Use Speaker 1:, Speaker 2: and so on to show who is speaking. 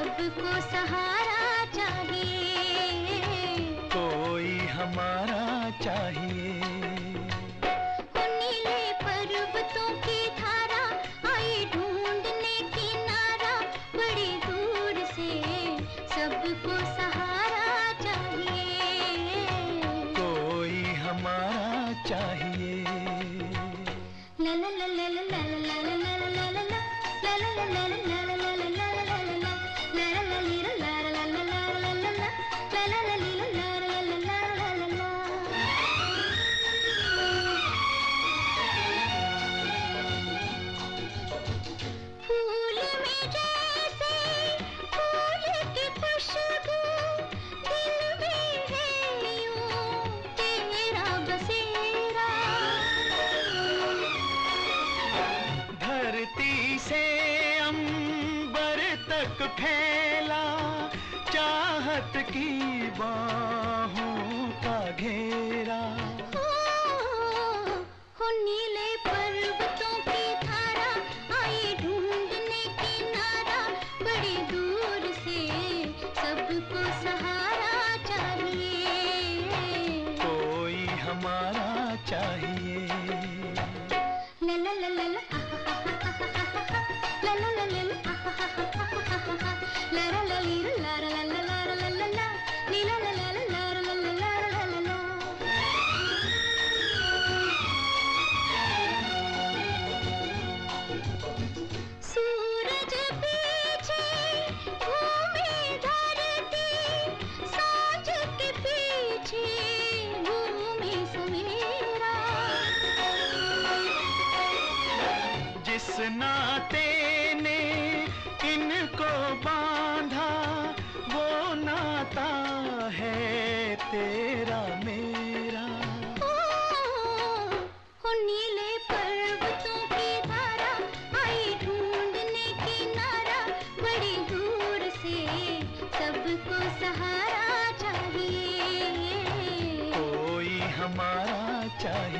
Speaker 1: सबको सहारा चाहिए।
Speaker 2: कोई हमारा चाहिए।
Speaker 1: धारा आई ढूँढने किनारा बड़ी दूर से सबको सहारा चाहिए।
Speaker 2: कोई हमारा चाहिए।
Speaker 1: ला ला ला ला ला तक फैला चाहत की बाहों का घेरा। हो, हो, हो, इस
Speaker 2: नाते ने इनको बांधा वो नाता है तेरा मेरा। ओ,
Speaker 1: ओ, ओ नीले पर्वतों की धारा आई ढूँढने किनारा बड़ी दूर से सबको सहारा चाहिए।
Speaker 2: कोई हमारा चाहिए।